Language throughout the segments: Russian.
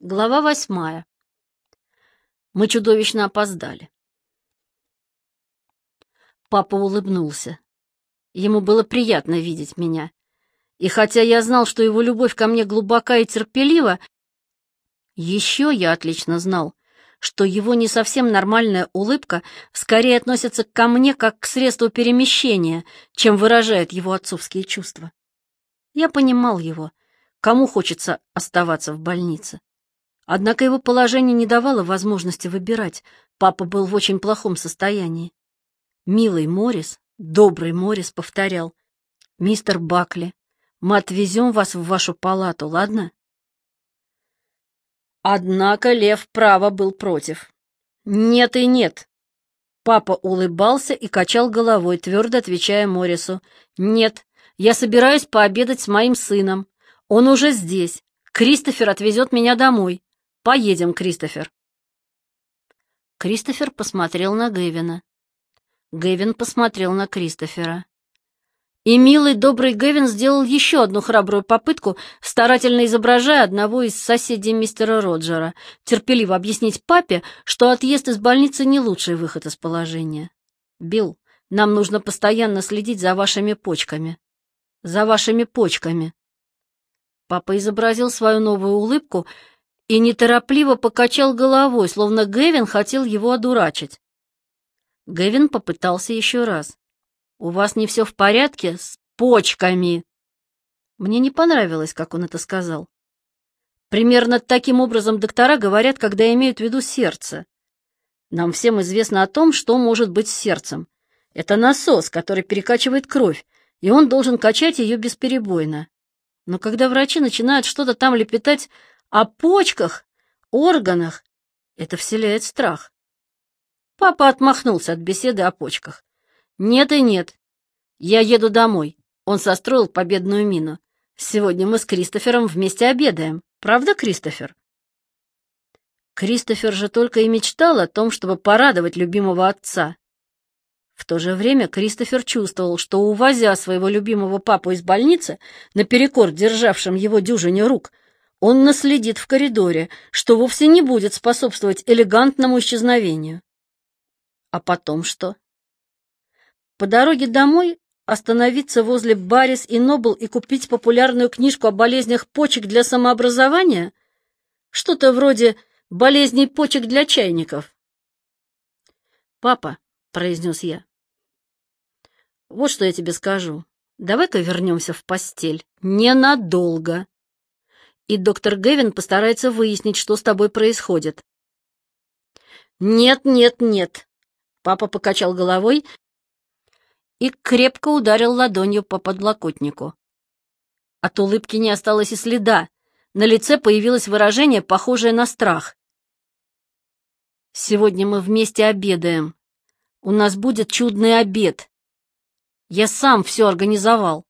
Глава восьмая. Мы чудовищно опоздали. Папа улыбнулся. Ему было приятно видеть меня. И хотя я знал, что его любовь ко мне глубока и терпелива, еще я отлично знал, что его не совсем нормальная улыбка скорее относится ко мне как к средству перемещения, чем выражает его отцовские чувства. Я понимал его, кому хочется оставаться в больнице. Однако его положение не давало возможности выбирать. Папа был в очень плохом состоянии. Милый Морис, добрый Морис повторял. «Мистер Бакли, мы отвезем вас в вашу палату, ладно?» Однако Лев право был против. «Нет и нет». Папа улыбался и качал головой, твердо отвечая Морису. «Нет, я собираюсь пообедать с моим сыном. Он уже здесь. Кристофер отвезет меня домой. Поедем, Кристофер. Кристофер посмотрел на Гэвина. Гэвин посмотрел на Кристофера. И милый, добрый Гэвин сделал еще одну храбрую попытку, старательно изображая одного из соседей мистера Роджера, терпеливо объяснить папе, что отъезд из больницы не лучший выход из положения. «Билл, нам нужно постоянно следить за вашими почками. За вашими почками». Папа изобразил свою новую улыбку и неторопливо покачал головой, словно Гэвин хотел его одурачить. Гэвин попытался еще раз. «У вас не все в порядке с почками?» Мне не понравилось, как он это сказал. Примерно таким образом доктора говорят, когда имеют в виду сердце. Нам всем известно о том, что может быть с сердцем. Это насос, который перекачивает кровь, и он должен качать ее бесперебойно. Но когда врачи начинают что-то там лепетать о почках, органах. Это вселяет страх. Папа отмахнулся от беседы о почках. Нет и нет. Я еду домой. Он состроил победную мину. Сегодня мы с Кристофером вместе обедаем. Правда, Кристофер? Кристофер же только и мечтал о том, чтобы порадовать любимого отца. В то же время Кристофер чувствовал, что, увозя своего любимого папу из больницы, наперекор державшим его дюжине рук, он наследит в коридоре, что вовсе не будет способствовать элегантному исчезновению. А потом что? По дороге домой остановиться возле Баррис и Нобл и купить популярную книжку о болезнях почек для самообразования? Что-то вроде болезней почек для чайников. «Папа», — произнес я, — «вот что я тебе скажу. Давай-ка вернемся в постель. Ненадолго и доктор Гевин постарается выяснить, что с тобой происходит. «Нет, нет, нет!» Папа покачал головой и крепко ударил ладонью по подлокотнику. От улыбки не осталось и следа. На лице появилось выражение, похожее на страх. «Сегодня мы вместе обедаем. У нас будет чудный обед. Я сам все организовал».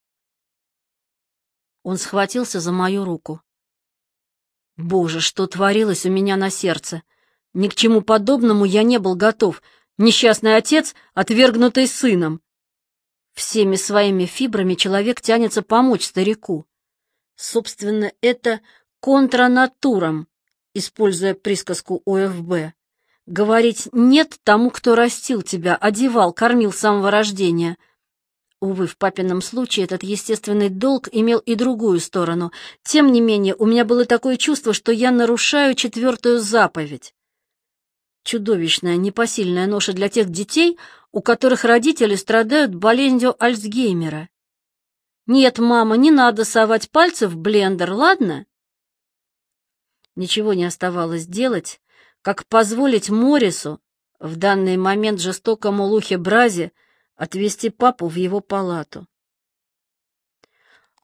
Он схватился за мою руку. Боже, что творилось у меня на сердце! Ни к чему подобному я не был готов. Несчастный отец, отвергнутый сыном. Всеми своими фибрами человек тянется помочь старику. Собственно, это контранатурам, используя присказку ОФБ. Говорить «нет» тому, кто растил тебя, одевал, кормил с самого рождения — Увы, в папином случае этот естественный долг имел и другую сторону. Тем не менее, у меня было такое чувство, что я нарушаю четвертую заповедь. Чудовищная, непосильная ноша для тех детей, у которых родители страдают болезнью Альцгеймера. Нет, мама, не надо совать пальцы в блендер, ладно? Ничего не оставалось делать, как позволить Морису, в данный момент жестокому Лухе Бразе, отвезти папу в его палату.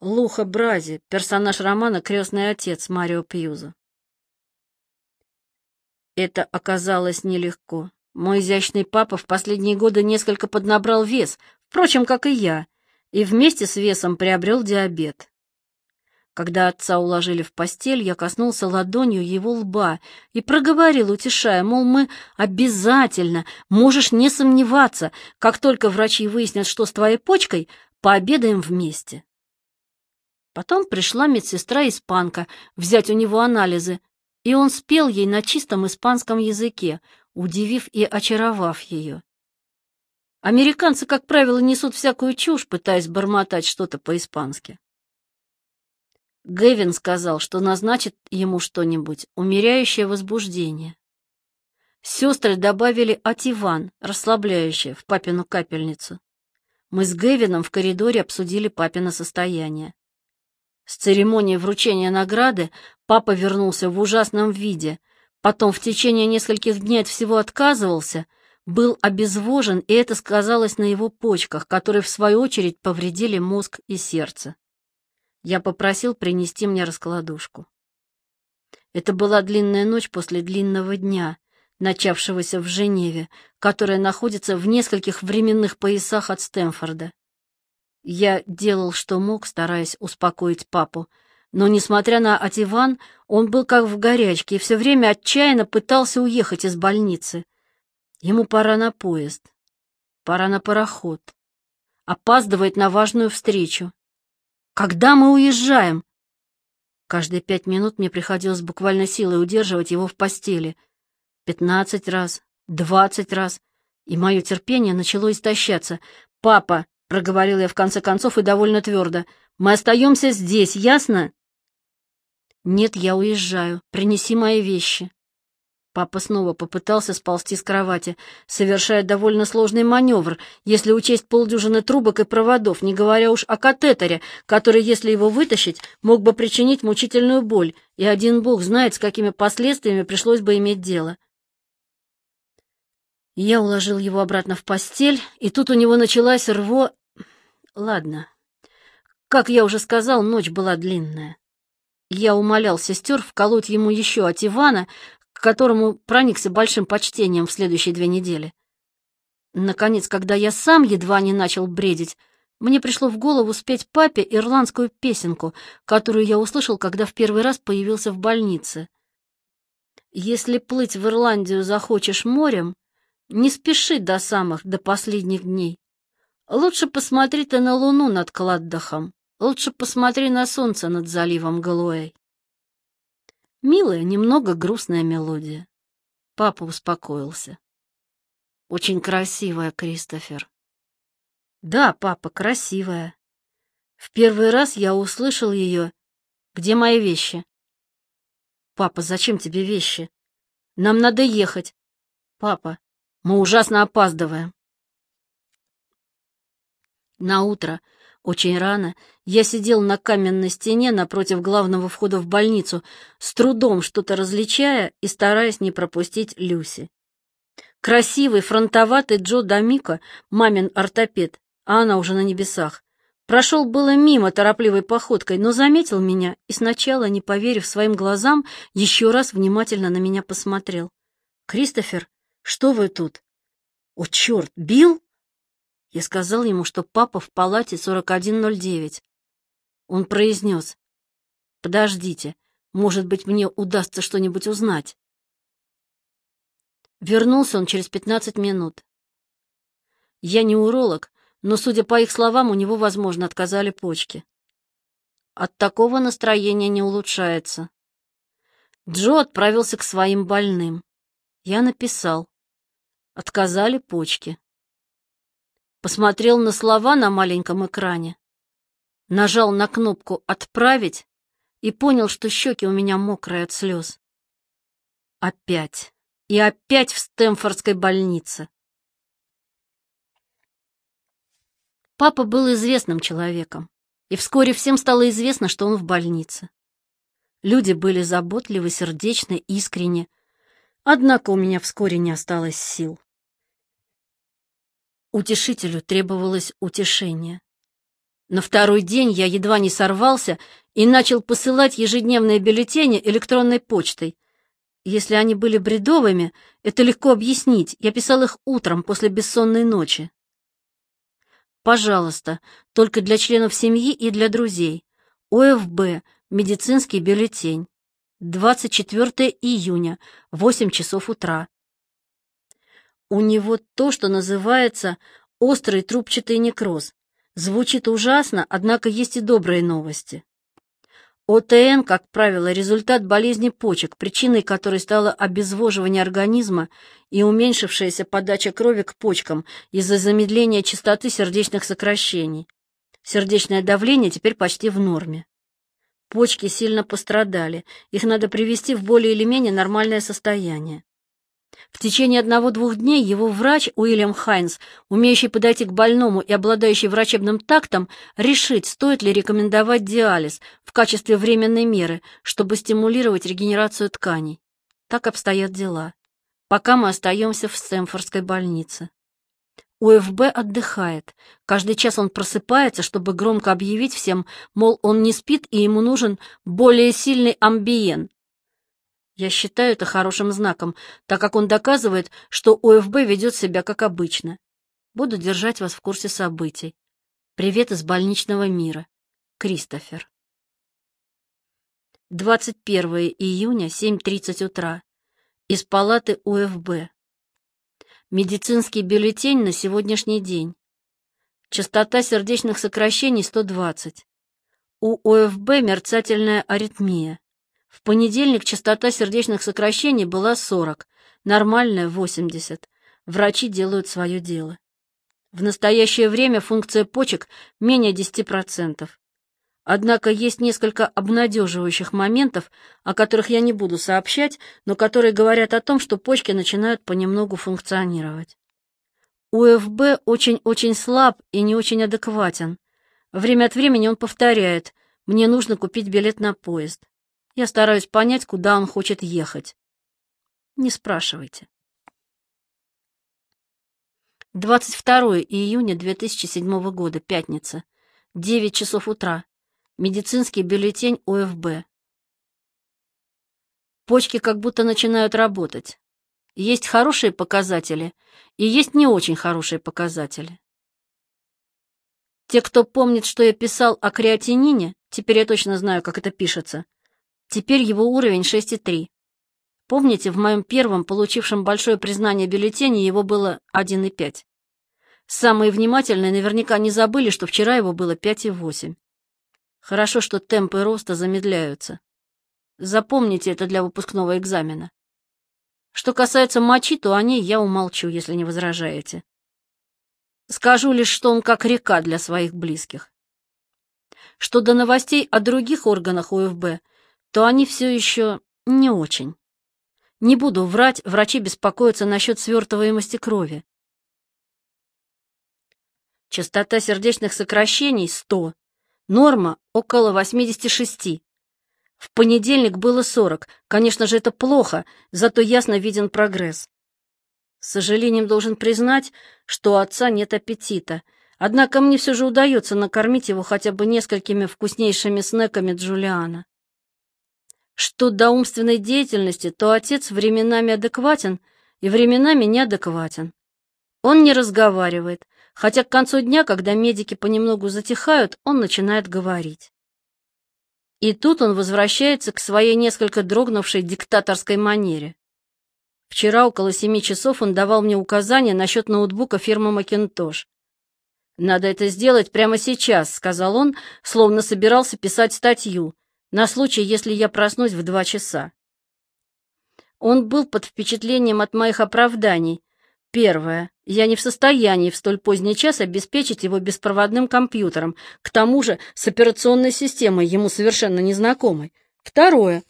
Луха Брази, персонаж романа «Крестный отец» Марио Пьюза. Это оказалось нелегко. Мой изящный папа в последние годы несколько поднабрал вес, впрочем, как и я, и вместе с весом приобрел диабет. Когда отца уложили в постель, я коснулся ладонью его лба и проговорил, утешая, мол, мы обязательно, можешь не сомневаться, как только врачи выяснят, что с твоей почкой, пообедаем вместе. Потом пришла медсестра-испанка взять у него анализы, и он спел ей на чистом испанском языке, удивив и очаровав ее. Американцы, как правило, несут всякую чушь, пытаясь бормотать что-то по-испански. Гэвин сказал, что назначит ему что-нибудь, умеряющее возбуждение. Сестры добавили ативан, расслабляющее, в папину капельницу. Мы с Гэвином в коридоре обсудили папино состояние. С церемонии вручения награды папа вернулся в ужасном виде, потом в течение нескольких дней от всего отказывался, был обезвожен, и это сказалось на его почках, которые, в свою очередь, повредили мозг и сердце. Я попросил принести мне раскладушку. Это была длинная ночь после длинного дня, начавшегося в Женеве, которая находится в нескольких временных поясах от Стэнфорда. Я делал, что мог, стараясь успокоить папу, но, несмотря на Ативан, он был как в горячке и все время отчаянно пытался уехать из больницы. Ему пора на поезд, пора на пароход, опаздывает на важную встречу. Когда мы уезжаем? Каждые пять минут мне приходилось буквально силой удерживать его в постели. Пятнадцать раз, двадцать раз, и мое терпение начало истощаться. «Папа, — проговорил я в конце концов и довольно твердо. «Мы остаемся здесь, ясно?» «Нет, я уезжаю. Принеси мои вещи». Папа снова попытался сползти с кровати, совершая довольно сложный маневр, если учесть полдюжины трубок и проводов, не говоря уж о катетере, который, если его вытащить, мог бы причинить мучительную боль, и один бог знает, с какими последствиями пришлось бы иметь дело. Я уложил его обратно в постель, и тут у него началась рво... Ладно. Как я уже сказал, ночь была длинная. Я умолял сестер вколоть ему еще от Ивана, которому проникся большим почтением в следующие две недели. Наконец, когда я сам едва не начал бредить, мне пришло в голову спеть папе ирландскую песенку, которую я услышал, когда в первый раз появился в больнице. «Если плыть в Ирландию захочешь морем, не спеши до самых, до последних дней. Лучше посмотри ты на луну над Кладдахом, лучше посмотри на солнце над заливом Галуэй. Милая, немного грустная мелодия. Папа успокоился. Очень красивая, Кристофер. Да, папа, красивая. В первый раз я услышал ее. Где мои вещи? Папа, зачем тебе вещи? Нам надо ехать. Папа, мы ужасно опаздываем. На утро, очень рано, я сидел на каменной стене напротив главного входа в больницу, с трудом что-то различая и стараясь не пропустить Люси. Красивый, фронтоватый Джо Дамико, мамин ортопед, а она уже на небесах, прошел было мимо торопливой походкой, но заметил меня и сначала, не поверив своим глазам, еще раз внимательно на меня посмотрел. «Кристофер, что вы тут?» «О, черт, Билл?» Я сказал ему, что папа в палате 4109. Он произнес, «Подождите, может быть, мне удастся что-нибудь узнать». Вернулся он через 15 минут. Я не уролог, но, судя по их словам, у него, возможно, отказали почки. От такого настроения не улучшается. Джо отправился к своим больным. Я написал. Отказали почки. Посмотрел на слова на маленьком экране, нажал на кнопку «Отправить» и понял, что щеки у меня мокрые от слез. Опять. И опять в Стэнфордской больнице. Папа был известным человеком, и вскоре всем стало известно, что он в больнице. Люди были заботливы, сердечны, искренни, однако у меня вскоре не осталось сил. Утешителю требовалось утешение. На второй день я едва не сорвался и начал посылать ежедневные бюллетени электронной почтой. Если они были бредовыми, это легко объяснить. Я писал их утром после бессонной ночи. Пожалуйста, только для членов семьи и для друзей. ОФБ, медицинский бюллетень. 24 июня, 8 часов утра. У него то, что называется острый трубчатый некроз. Звучит ужасно, однако есть и добрые новости. ОТН, как правило, результат болезни почек, причиной которой стало обезвоживание организма и уменьшившаяся подача крови к почкам из-за замедления частоты сердечных сокращений. Сердечное давление теперь почти в норме. Почки сильно пострадали, их надо привести в более или менее нормальное состояние. В течение одного-двух дней его врач Уильям Хайнс, умеющий подойти к больному и обладающий врачебным тактом, решит, стоит ли рекомендовать диализ в качестве временной меры, чтобы стимулировать регенерацию тканей. Так обстоят дела. Пока мы остаемся в Стэнфордской больнице. УФБ отдыхает. Каждый час он просыпается, чтобы громко объявить всем, мол, он не спит и ему нужен более сильный амбиен. Я считаю это хорошим знаком, так как он доказывает, что УФБ ведет себя как обычно. Буду держать вас в курсе событий. Привет из больничного мира. Кристофер. 21 июня, 7.30 утра. Из палаты УФБ. Медицинский бюллетень на сегодняшний день. Частота сердечных сокращений 120. У ОФБ мерцательная аритмия. В понедельник частота сердечных сокращений была 40, нормальная 80. Врачи делают свое дело. В настоящее время функция почек менее 10%. Однако есть несколько обнадеживающих моментов, о которых я не буду сообщать, но которые говорят о том, что почки начинают понемногу функционировать. УФБ очень-очень слаб и не очень адекватен. Время от времени он повторяет «мне нужно купить билет на поезд». Я стараюсь понять, куда он хочет ехать. Не спрашивайте. 22 июня 2007 года, пятница, 9 часов утра. Медицинский бюллетень ОФБ. Почки как будто начинают работать. Есть хорошие показатели и есть не очень хорошие показатели. Те, кто помнит, что я писал о креатинине, теперь я точно знаю, как это пишется. Теперь его уровень 6,3. Помните, в моем первом, получившем большое признание бюллетене, его было 1,5. Самые внимательные наверняка не забыли, что вчера его было 5,8. Хорошо, что темпы роста замедляются. Запомните это для выпускного экзамена. Что касается мочи, то о ней я умолчу, если не возражаете. Скажу лишь, что он как река для своих близких. Что до новостей о других органах УФБ, то они все еще не очень. Не буду врать, врачи беспокоятся насчет свертываемости крови. Частота сердечных сокращений — 100, Норма около 86. В понедельник было 40. Конечно же, это плохо, зато ясно виден прогресс. С сожалением должен признать, что у отца нет аппетита. Однако мне все же удается накормить его хотя бы несколькими вкуснейшими снеками Джулиана. Что до умственной деятельности, то отец временами адекватен и временами неадекватен. Он не разговаривает, хотя к концу дня, когда медики понемногу затихают, он начинает говорить. И тут он возвращается к своей несколько дрогнувшей диктаторской манере. Вчера около семи часов он давал мне указания насчет ноутбука фирмы Макинтош. «Надо это сделать прямо сейчас», — сказал он, словно собирался писать статью, на случай, если я проснусь в два часа. Он был под впечатлением от моих оправданий, Первое. Я не в состоянии в столь поздний час обеспечить его беспроводным компьютером, к тому же с операционной системой ему совершенно незнакомой. Второе.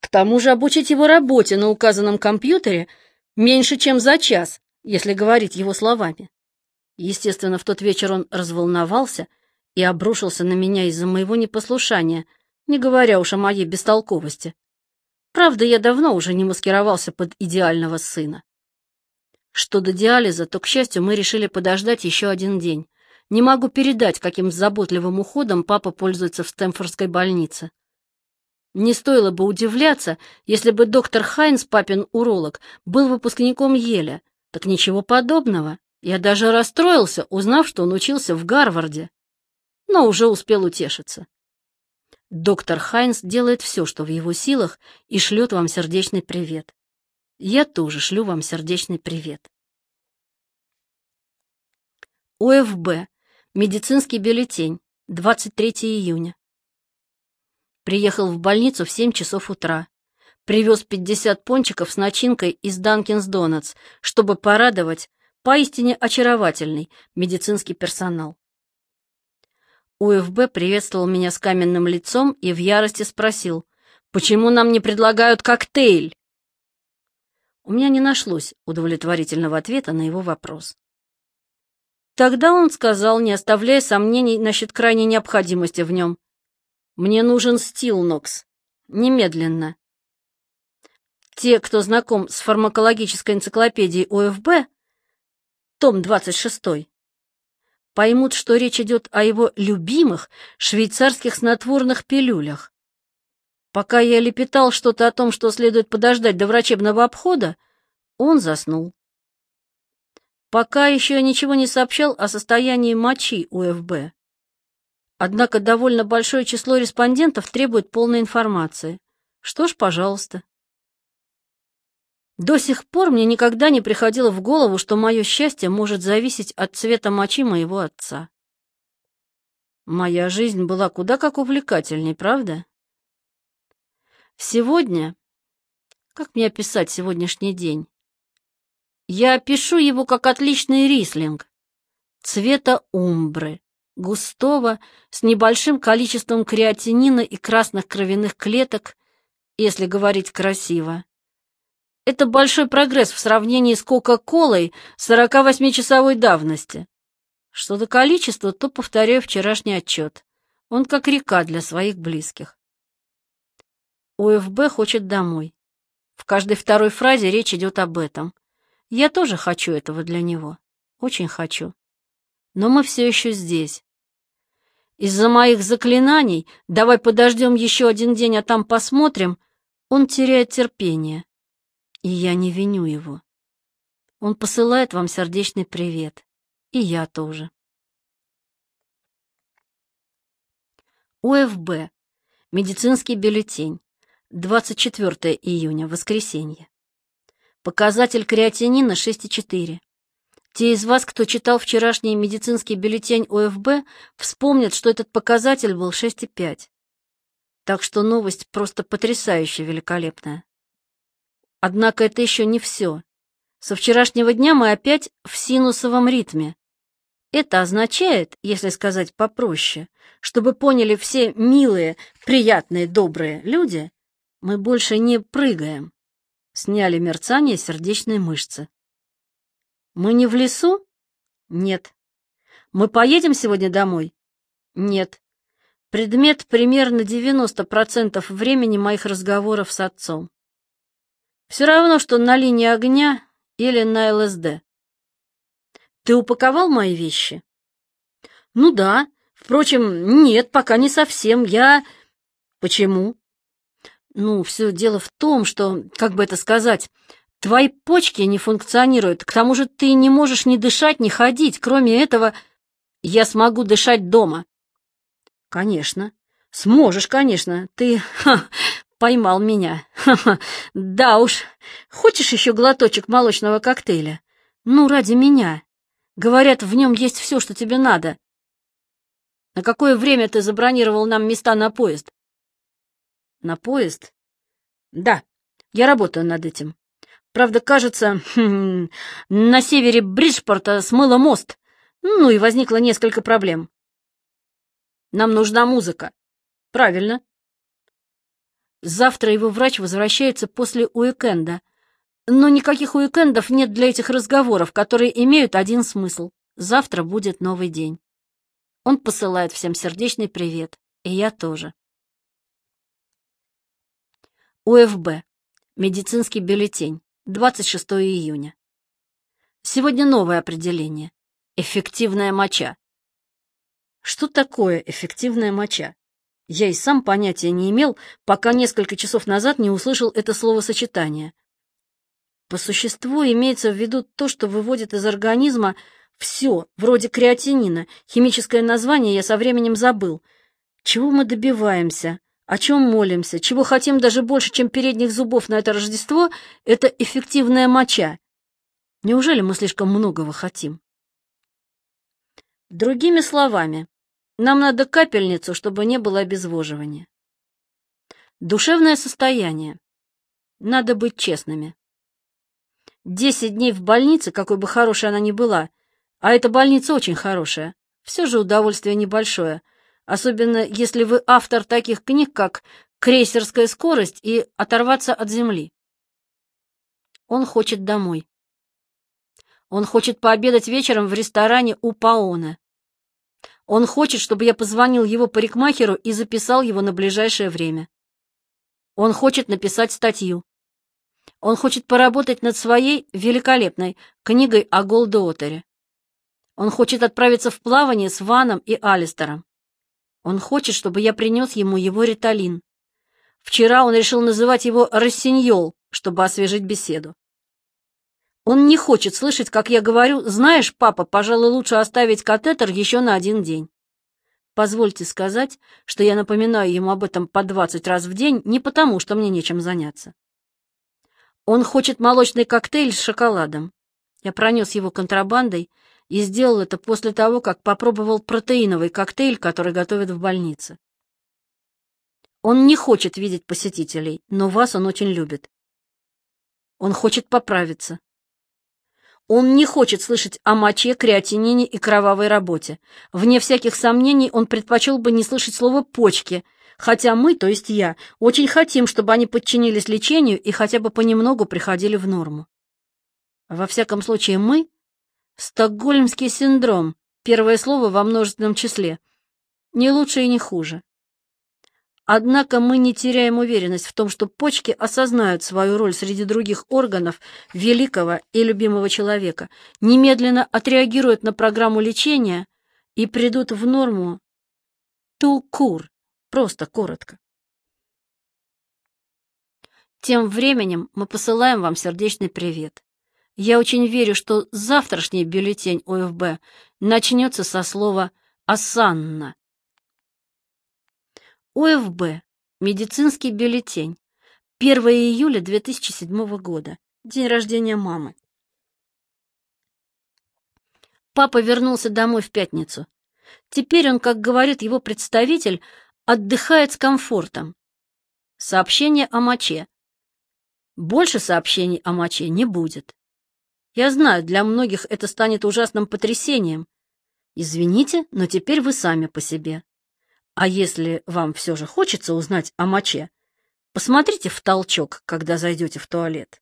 К тому же обучить его работе на указанном компьютере меньше, чем за час, если говорить его словами. Естественно, в тот вечер он разволновался и обрушился на меня из-за моего непослушания, не говоря уж о моей бестолковости. Правда, я давно уже не маскировался под идеального сына. Что до диализа, то, к счастью, мы решили подождать еще один день. Не могу передать, каким заботливым уходом папа пользуется в Стэнфордской больнице. Не стоило бы удивляться, если бы доктор Хайнс, папин уролог, был выпускником Еля. Так ничего подобного. Я даже расстроился, узнав, что он учился в Гарварде. Но уже успел утешиться. Доктор Хайнс делает все, что в его силах, и шлет вам сердечный привет. Я тоже шлю вам сердечный привет. ОФБ. Медицинский бюллетень. 23 июня. Приехал в больницу в 7 часов утра. Привез 50 пончиков с начинкой из Данкинс Донатс, чтобы порадовать поистине очаровательный медицинский персонал. УФБ приветствовал меня с каменным лицом и в ярости спросил, почему нам не предлагают коктейль? У меня не нашлось удовлетворительного ответа на его вопрос. Тогда он сказал, не оставляя сомнений насчет крайней необходимости в нем. «Мне нужен стилнокс. Немедленно». Те, кто знаком с фармакологической энциклопедией ОФБ, том 26, поймут, что речь идет о его любимых швейцарских снотворных пилюлях. Пока я лепетал что-то о том, что следует подождать до врачебного обхода, он заснул. Пока еще ничего не сообщал о состоянии мочи у ФБ. Однако довольно большое число респондентов требует полной информации. Что ж, пожалуйста. До сих пор мне никогда не приходило в голову, что мое счастье может зависеть от цвета мочи моего отца. Моя жизнь была куда как увлекательней, правда? Сегодня... Как мне описать сегодняшний день? Я опишу его как отличный рислинг. Цвета умбры, густого, с небольшим количеством креатинина и красных кровяных клеток, если говорить красиво. Это большой прогресс в сравнении с Кока-Колой 48-часовой давности. Что до количества, то повторяю вчерашний отчет. Он как река для своих близких. УФБ хочет домой. В каждой второй фразе речь идет об этом. Я тоже хочу этого для него. Очень хочу. Но мы все еще здесь. Из-за моих заклинаний «давай подождем еще один день, а там посмотрим» он теряет терпение. И я не виню его. Он посылает вам сердечный привет. И я тоже. УФБ. Медицинский бюллетень. 24 июня, воскресенье. Показатель креатинина 6,4. Те из вас, кто читал вчерашний медицинский бюллетень ОФБ, вспомнят, что этот показатель был 6,5. Так что новость просто потрясающе великолепная. Однако это еще не все. Со вчерашнего дня мы опять в синусовом ритме. Это означает, если сказать попроще, чтобы поняли все милые, приятные, добрые люди, мы больше не прыгаем. Сняли мерцание сердечной мышцы. Мы не в лесу? Нет. Мы поедем сегодня домой? Нет. Предмет примерно 90% времени моих разговоров с отцом. Все равно, что на линии огня или на ЛСД. Ты упаковал мои вещи? Ну да. Впрочем, нет, пока не совсем. Я... Почему? Ну, все дело в том, что, как бы это сказать, твои почки не функционируют. К тому же ты не можешь ни дышать, ни ходить. Кроме этого, я смогу дышать дома. Конечно. Сможешь, конечно. Ты поймал меня. Ха-ха. Да уж. Хочешь еще глоточек молочного коктейля? Ну, ради меня. Говорят, в нем есть все, что тебе надо. На какое время ты забронировал нам места на поезд? На поезд? Да, я работаю над этим. Правда, кажется, хм, на севере Бриджпорта смыло мост. Ну и возникло несколько проблем. Нам нужна музыка. Правильно. Завтра его врач возвращается после уикенда. Но никаких уикендов нет для этих разговоров, которые имеют один смысл. Завтра будет новый день. Он посылает всем сердечный привет. И я тоже. УФБ. Медицинский бюллетень. 26 июня. Сегодня новое определение. Эффективная моча. Что такое эффективная моча? Я и сам понятия не имел, пока несколько часов назад не услышал это словосочетание. По существу имеется в виду то, что выводит из организма все, вроде креатинина. Химическое название я со временем забыл. Чего мы добиваемся? О чем молимся, чего хотим даже больше, чем передних зубов на это Рождество, это эффективная моча. Неужели мы слишком многого хотим? Другими словами, нам надо капельницу, чтобы не было обезвоживания. Душевное состояние. Надо быть честными. Десять дней в больнице, какой бы хорошей она ни была, а эта больница очень хорошая, все же удовольствие небольшое, особенно если вы автор таких книг, как «Крейсерская скорость» и «Оторваться от земли». Он хочет домой. Он хочет пообедать вечером в ресторане у Паона. Он хочет, чтобы я позвонил его парикмахеру и записал его на ближайшее время. Он хочет написать статью. Он хочет поработать над своей великолепной книгой о Голдуотере. Он хочет отправиться в плавание с Ваном и Алистером. Он хочет, чтобы я принес ему его риталин. Вчера он решил называть его «рассиньол», чтобы освежить беседу. Он не хочет слышать, как я говорю, «Знаешь, папа, пожалуй, лучше оставить катетер еще на один день». Позвольте сказать, что я напоминаю ему об этом по двадцать раз в день не потому, что мне нечем заняться. Он хочет молочный коктейль с шоколадом. Я пронес его контрабандой и сделал это после того, как попробовал протеиновый коктейль, который готовят в больнице. Он не хочет видеть посетителей, но вас он очень любит. Он хочет поправиться. Он не хочет слышать о моче, креатинине и кровавой работе. Вне всяких сомнений он предпочел бы не слышать слово «почки», хотя мы, то есть я, очень хотим, чтобы они подчинились лечению и хотя бы понемногу приходили в норму. Во всяком случае, мы — стокгольмский синдром, первое слово во множественном числе, не лучше и не хуже. Однако мы не теряем уверенность в том, что почки осознают свою роль среди других органов великого и любимого человека, немедленно отреагируют на программу лечения и придут в норму ту-кур, просто коротко. Тем временем мы посылаем вам сердечный привет. Я очень верю, что завтрашний бюллетень ОФБ начнется со слова «Асанна», ОФБ. Медицинский бюллетень. 1 июля 2007 года. День рождения мамы. Папа вернулся домой в пятницу. Теперь он, как говорит его представитель, отдыхает с комфортом. Сообщение о моче. Больше сообщений о моче не будет. Я знаю, для многих это станет ужасным потрясением. Извините, но теперь вы сами по себе. А если вам все же хочется узнать о моче, посмотрите в толчок, когда зайдете в туалет.